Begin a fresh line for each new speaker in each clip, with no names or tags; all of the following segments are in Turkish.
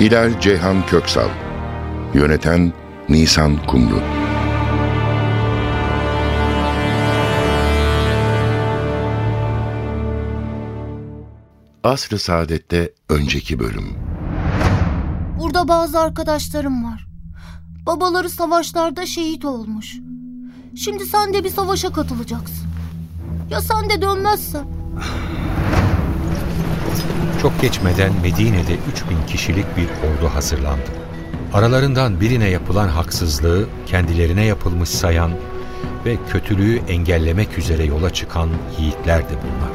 Hilal Ceyhan Köksal Yöneten Nisan Kumru Asr-ı Saadet'te önceki bölüm
Burada bazı arkadaşlarım var. Babaları savaşlarda şehit olmuş. Şimdi sen de bir savaşa katılacaksın. Ya sen de dönmezsen?
Çok geçmeden Medine'de 3000 kişilik bir ordu hazırlandı. Aralarından birine yapılan haksızlığı kendilerine yapılmış sayan ve kötülüğü engellemek üzere yola çıkan yiğitlerdi bunlar.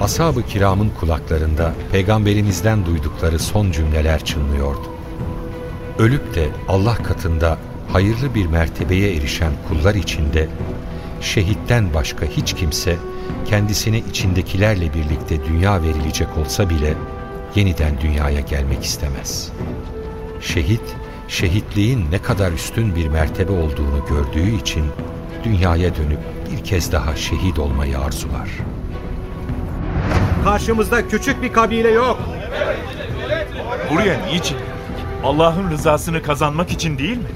Ashab-ı kiramın kulaklarında peygamberimizden duydukları son cümleler çınlıyordu. Ölüp de Allah katında hayırlı bir mertebeye erişen kullar içinde şehitten başka hiç kimse kendisine içindekilerle birlikte dünya verilecek olsa bile yeniden dünyaya gelmek istemez. Şehit, şehitliğin ne kadar üstün bir mertebe olduğunu gördüğü için dünyaya dönüp bir kez daha şehit olmayı arzular.
Karşımızda küçük bir kabile yok.
Buraya niçin? Allah'ın rızasını kazanmak için değil mi?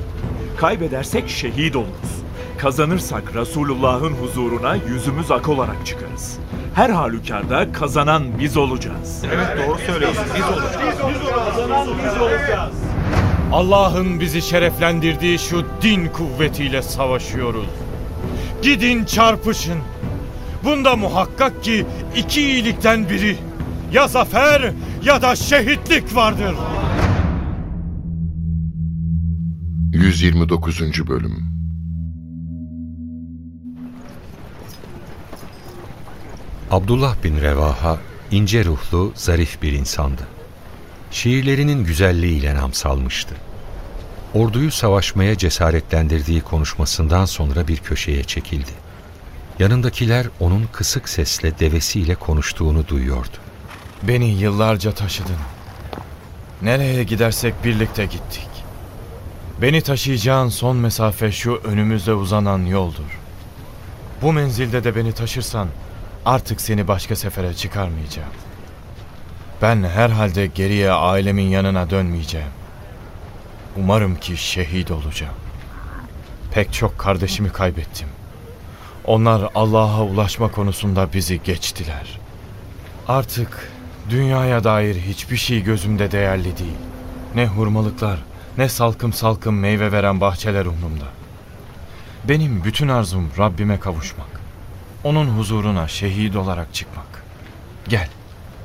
Kaybedersek şehit oluruz. Kazanırsak Resulullah'ın huzuruna yüzümüz ak olarak çıkarız. Her halükarda kazanan biz olacağız.
Evet doğru söylüyorsun. Biz olacağız.
Kazanan biz olacağız.
Allah'ın bizi şereflendirdiği şu din kuvvetiyle savaşıyoruz. Gidin çarpışın. Bunda muhakkak ki iki iyilikten biri ya zafer ya da şehitlik vardır.
129. Bölüm
Abdullah bin Revaha ince ruhlu, zarif bir insandı. Şiirlerinin güzelliğiyle nam salmıştı. Orduyu savaşmaya cesaretlendirdiği konuşmasından sonra bir köşeye çekildi. Yanındakiler onun kısık sesle devesiyle konuştuğunu duyuyordu.
Beni yıllarca taşıdın. Nereye gidersek birlikte gittik. Beni taşıyacağın son mesafe şu önümüzde uzanan yoldur. Bu menzilde de beni taşırsan artık seni başka sefere çıkarmayacağım. Ben herhalde geriye ailemin yanına dönmeyeceğim. Umarım ki şehit olacağım. Pek çok kardeşimi kaybettim. Onlar Allah'a ulaşma konusunda bizi geçtiler. Artık dünyaya dair hiçbir şey gözümde değerli değil. Ne hurmalıklar, ne salkım salkım meyve veren bahçeler umrumda. Benim bütün arzum Rabbime kavuşmak. Onun huzuruna şehit olarak çıkmak. Gel,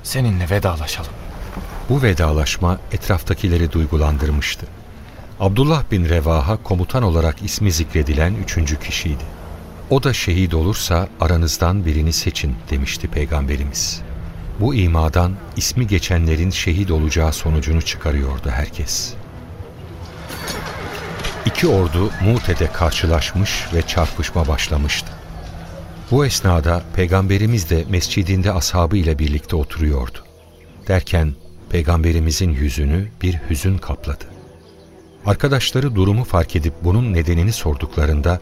seninle vedalaşalım.
Bu vedalaşma etraftakileri duygulandırmıştı. Abdullah bin Revaha komutan olarak ismi zikredilen üçüncü kişiydi. O da şehit olursa aranızdan birini seçin demişti Peygamberimiz. Bu imadan ismi geçenlerin şehit olacağı sonucunu çıkarıyordu herkes. İki ordu Mute'de karşılaşmış ve çarpışma başlamıştı. Bu esnada Peygamberimiz de mescidinde ashabı ile birlikte oturuyordu. Derken Peygamberimizin yüzünü bir hüzün kapladı. Arkadaşları durumu fark edip bunun nedenini sorduklarında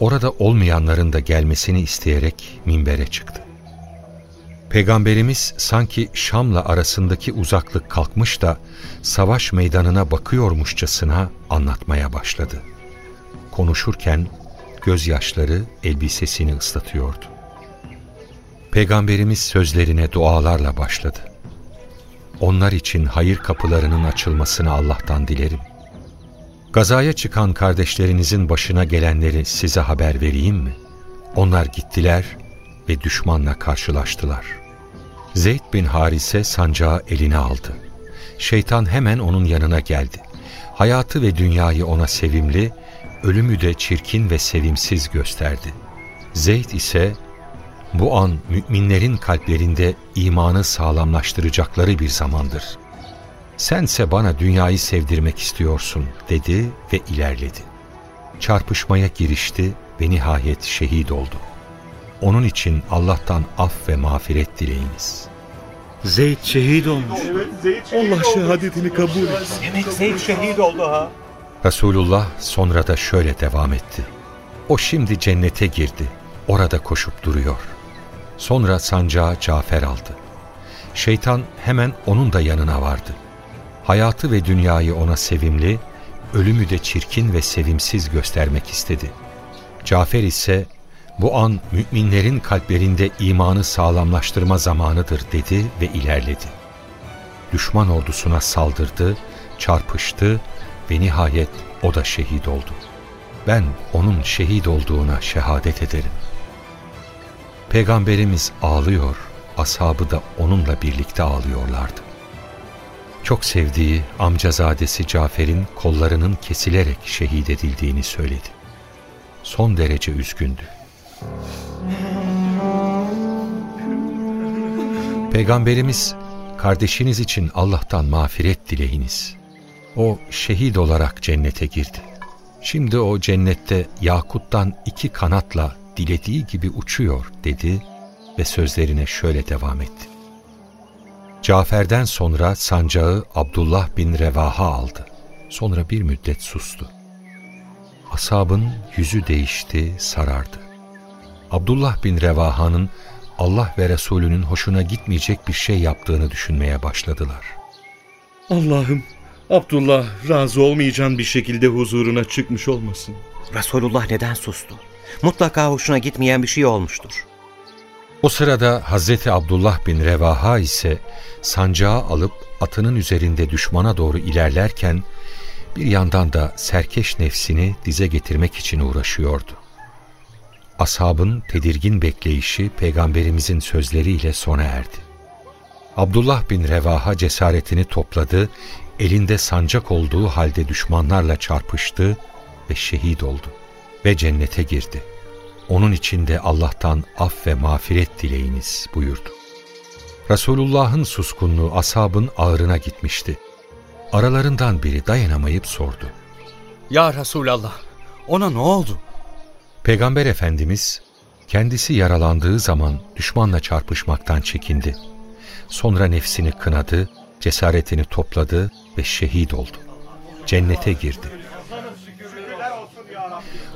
orada olmayanların da gelmesini isteyerek minbere çıktı. Peygamberimiz sanki Şam'la arasındaki uzaklık kalkmış da savaş meydanına bakıyormuşçasına anlatmaya başladı. Konuşurken gözyaşları elbisesini ıslatıyordu. Peygamberimiz sözlerine dualarla başladı. Onlar için hayır kapılarının açılmasını Allah'tan dilerim. Gazaya çıkan kardeşlerinizin başına gelenleri size haber vereyim mi? Onlar gittiler ve düşmanla karşılaştılar. Zeyd bin Harise sancağı eline aldı. Şeytan hemen onun yanına geldi. Hayatı ve dünyayı ona sevimli, ölümü de çirkin ve sevimsiz gösterdi. Zeyd ise bu an müminlerin kalplerinde imanı sağlamlaştıracakları bir zamandır. Sense bana dünyayı sevdirmek istiyorsun dedi ve ilerledi. Çarpışmaya girişti ve nihayet şehit oldu. Onun için Allah'tan af ve mağfiret dileyiniz.
Zeyd şehit olmuş. Allah şehadetini kabul etsin.
Demek Zeyd şehit oldu ha.
Resulullah sonra da şöyle devam etti. O şimdi cennete girdi. Orada koşup duruyor. Sonra sancağı Cafer aldı. Şeytan hemen onun da yanına vardı. Hayatı ve dünyayı ona sevimli, ölümü de çirkin ve sevimsiz göstermek istedi. Cafer ise bu an müminlerin kalplerinde imanı sağlamlaştırma zamanıdır dedi ve ilerledi. Düşman ordusuna saldırdı, çarpıştı ve nihayet o da şehit oldu. Ben onun şehit olduğuna şehadet ederim. Peygamberimiz ağlıyor, ashabı da onunla birlikte ağlıyorlardı. Çok sevdiği amcazadesi Cafer'in kollarının kesilerek şehit edildiğini söyledi. Son derece üzgündü. Peygamberimiz, kardeşiniz için Allah'tan mağfiret dileyiniz. O şehit olarak cennete girdi. Şimdi o cennette yakuttan iki kanatla dilediği gibi uçuyor dedi ve sözlerine şöyle devam etti. Cafer'den sonra sancağı Abdullah bin Revaha aldı. Sonra bir müddet sustu. Asabın yüzü değişti, sarardı. Abdullah bin Revaha'nın Allah ve Resulünün hoşuna gitmeyecek bir şey yaptığını düşünmeye başladılar.
Allah'ım Abdullah razı olmayacağın bir şekilde huzuruna çıkmış olmasın.
Resulullah neden sustu? Mutlaka hoşuna gitmeyen bir şey olmuştur.
O sırada Hazreti Abdullah bin Revaha ise sancağı alıp atının üzerinde düşmana doğru ilerlerken bir yandan da serkeş nefsini dize getirmek için uğraşıyordu. Ashabın tedirgin bekleyişi peygamberimizin sözleriyle sona erdi. Abdullah bin Revaha cesaretini topladı, elinde sancak olduğu halde düşmanlarla çarpıştı ve şehit oldu ve cennete girdi. Onun için de Allah'tan af ve mağfiret dileyiniz buyurdu. Resulullah'ın suskunluğu ashabın ağrına gitmişti. Aralarından biri dayanamayıp sordu.
Ya Resulallah, ona ne oldu?
Peygamber Efendimiz kendisi yaralandığı zaman düşmanla çarpışmaktan çekindi. Sonra nefsini kınadı, cesaretini topladı ve şehit oldu. Cennete girdi.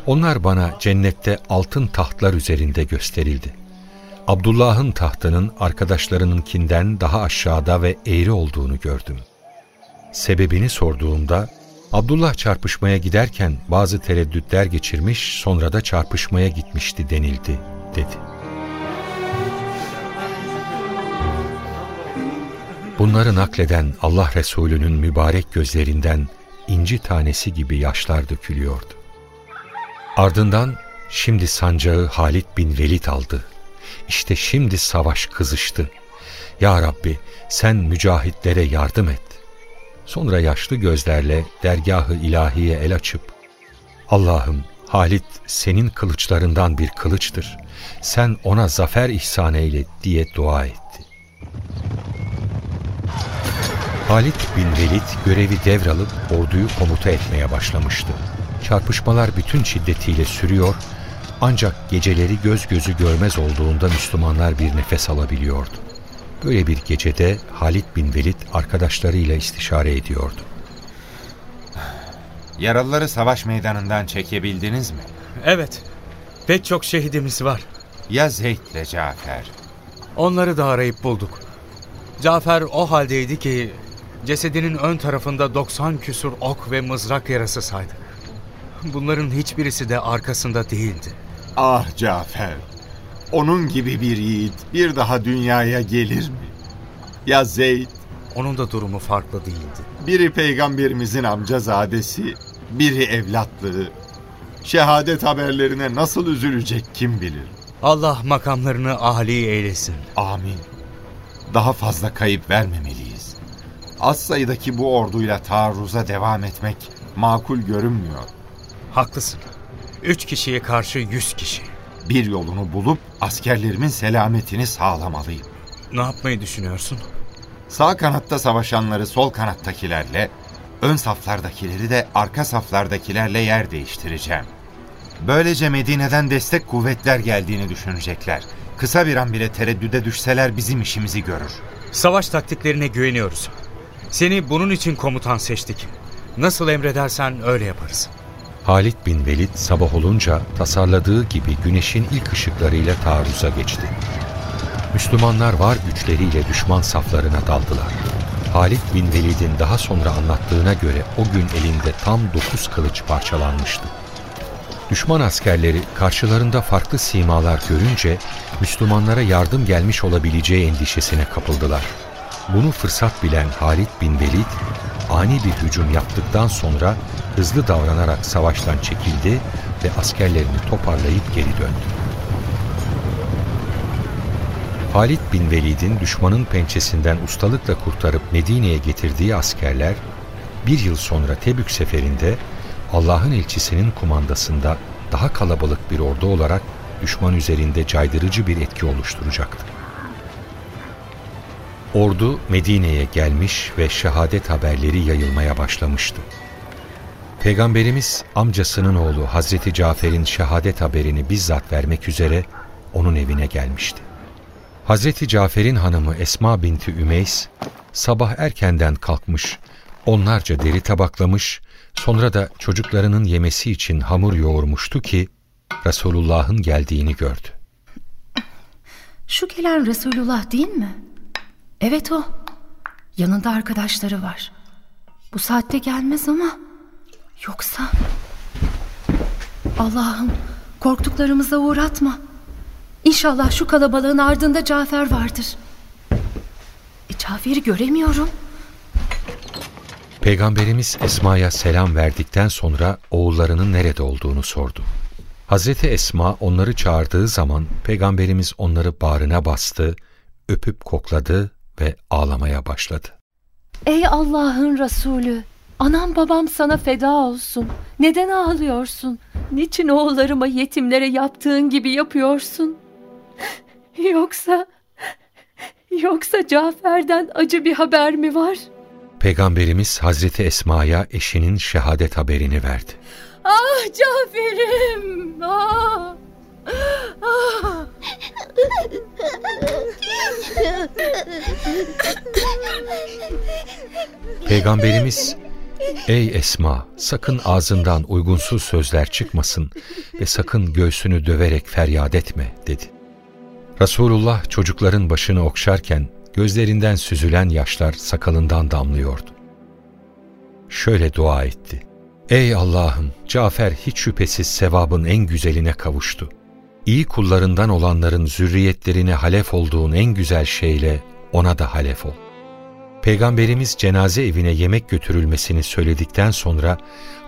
Onlar bana cennette altın tahtlar üzerinde gösterildi. Abdullah'ın tahtının arkadaşlarınınkinden daha aşağıda ve eğri olduğunu gördüm. Sebebini sorduğumda Abdullah çarpışmaya giderken bazı tereddütler geçirmiş sonra da çarpışmaya gitmişti denildi dedi. Bunları nakleden Allah Resulü'nün mübarek gözlerinden inci tanesi gibi yaşlar dökülüyordu. Ardından şimdi sancağı Halid bin Velid aldı. İşte şimdi savaş kızıştı. Ya Rabbi sen mücahitlere yardım et. Sonra yaşlı gözlerle dergahı ilahiye el açıp Allah'ım Halit senin kılıçlarından bir kılıçtır. Sen ona zafer ihsan eyle diye dua etti. Halit bin Velid görevi devralıp orduyu komuta etmeye başlamıştı. Çarpışmalar bütün şiddetiyle sürüyor ancak geceleri göz gözü görmez olduğunda Müslümanlar bir nefes alabiliyordu. Böyle bir gecede Halid bin Velid arkadaşlarıyla istişare ediyordu.
Yaralıları savaş meydanından çekebildiniz mi?
Evet, pek çok şehidimiz var.
Ya Zeyd ile Cafer?
Onları da arayıp bulduk. Cafer o haldeydi ki cesedinin ön tarafında 90 küsur ok ve mızrak yarası saydı. Bunların hiçbirisi de arkasında değildi.
Ah Cafer, onun gibi bir yiğit bir daha dünyaya gelir mi? Ya Zeyd?
Onun da durumu farklı değildi.
Biri peygamberimizin amcazadesi, biri evlatlığı. Şehadet haberlerine nasıl üzülecek kim bilir.
Allah makamlarını âli eylesin.
Amin. Daha fazla kayıp vermemeliyiz. Az sayıdaki bu orduyla taarruza devam etmek makul görünmüyor.
Haklısın. Üç kişiye karşı yüz kişi.
Bir yolunu bulup askerlerimin selametini sağlamalıyım.
Ne yapmayı düşünüyorsun?
Sağ kanatta savaşanları sol kanattakilerle, ön saflardakileri de arka saflardakilerle yer değiştireceğim. Böylece Medine'den destek kuvvetler geldiğini düşünecekler. Kısa bir an bile tereddüde düşseler bizim işimizi görür.
Savaş taktiklerine güveniyoruz. Seni bunun için komutan seçtik. Nasıl emredersen öyle yaparız.
Halid bin Velid sabah olunca tasarladığı gibi güneşin ilk ışıklarıyla taarruza geçti. Müslümanlar var güçleriyle düşman saflarına daldılar. Halid bin Velid'in daha sonra anlattığına göre o gün elinde tam dokuz kılıç parçalanmıştı. Düşman askerleri karşılarında farklı simalar görünce Müslümanlara yardım gelmiş olabileceği endişesine kapıldılar. Bunu fırsat bilen Halid bin Velid ani bir hücum yaptıktan sonra hızlı davranarak savaştan çekildi ve askerlerini toparlayıp geri döndü. Halid bin Velid'in düşmanın pençesinden ustalıkla kurtarıp Medine'ye getirdiği askerler bir yıl sonra Tebük seferinde Allah'ın elçisinin kumandasında daha kalabalık bir ordu olarak düşman üzerinde caydırıcı bir etki oluşturacaktı. Ordu Medine'ye gelmiş ve şehadet haberleri yayılmaya başlamıştı. Peygamberimiz amcasının oğlu Hazreti Cafer'in şehadet haberini bizzat vermek üzere onun evine gelmişti. Hazreti Cafer'in hanımı Esma binti Ümeys sabah erkenden kalkmış, onlarca deri tabaklamış, sonra da çocuklarının yemesi için hamur yoğurmuştu ki Resulullah'ın geldiğini gördü.
Şu gelen Resulullah değil mi? Evet o. Yanında arkadaşları var. Bu saatte gelmez ama yoksa Allah'ım korktuklarımıza uğratma. İnşallah şu kalabalığın ardında Cafer vardır. E, Cafer'i göremiyorum.
Peygamberimiz Esma'ya selam verdikten sonra oğullarının nerede olduğunu sordu. Hazreti Esma onları çağırdığı zaman Peygamberimiz onları bağrına bastı, öpüp kokladı ve ağlamaya başladı.
Ey Allah'ın Resulü! Anam babam sana feda olsun. Neden ağlıyorsun? Niçin oğullarıma yetimlere yaptığın gibi yapıyorsun? Yoksa... Yoksa Cafer'den acı bir haber mi var?
Peygamberimiz Hazreti Esma'ya eşinin şehadet haberini verdi.
Ah Cafer'im! Ah! Ah!
Peygamberimiz Ey Esma sakın ağzından uygunsuz sözler çıkmasın ve sakın göğsünü döverek feryat etme dedi. Resulullah çocukların başını okşarken gözlerinden süzülen yaşlar sakalından damlıyordu. Şöyle dua etti. Ey Allah'ım Cafer hiç şüphesiz sevabın en güzeline kavuştu. İyi kullarından olanların zürriyetlerine halef olduğun en güzel şeyle ona da halef ol. Peygamberimiz cenaze evine yemek götürülmesini söyledikten sonra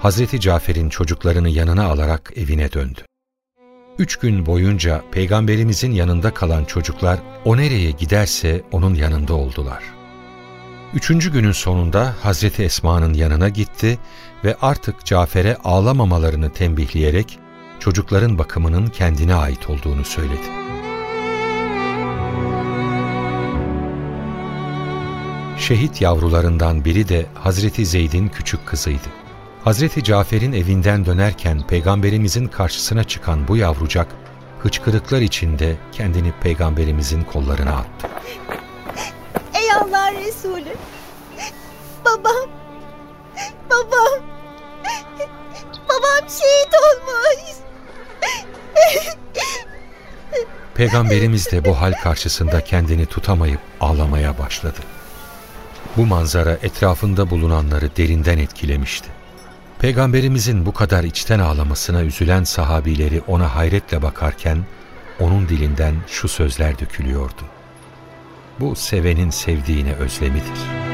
Hazreti Cafer'in çocuklarını yanına alarak evine döndü. Üç gün boyunca Peygamberimizin yanında kalan çocuklar o nereye giderse onun yanında oldular. Üçüncü günün sonunda Hazreti Esma'nın yanına gitti ve artık Cafer'e ağlamamalarını tembihleyerek çocukların bakımının kendine ait olduğunu söyledi. Şehit yavrularından biri de Hazreti Zeyd'in küçük kızıydı. Hazreti Cafer'in evinden dönerken peygamberimizin karşısına çıkan bu yavrucak hıçkırıklar içinde kendini peygamberimizin kollarına attı.
Ey Allah Resulü! Babam! Babam! Babam şehit olmuş!
Peygamberimiz de bu hal karşısında kendini tutamayıp ağlamaya başladı. Bu manzara etrafında bulunanları derinden etkilemişti. Peygamberimizin bu kadar içten ağlamasına üzülen sahabileri ona hayretle bakarken onun dilinden şu sözler dökülüyordu. Bu sevenin sevdiğine özlemidir.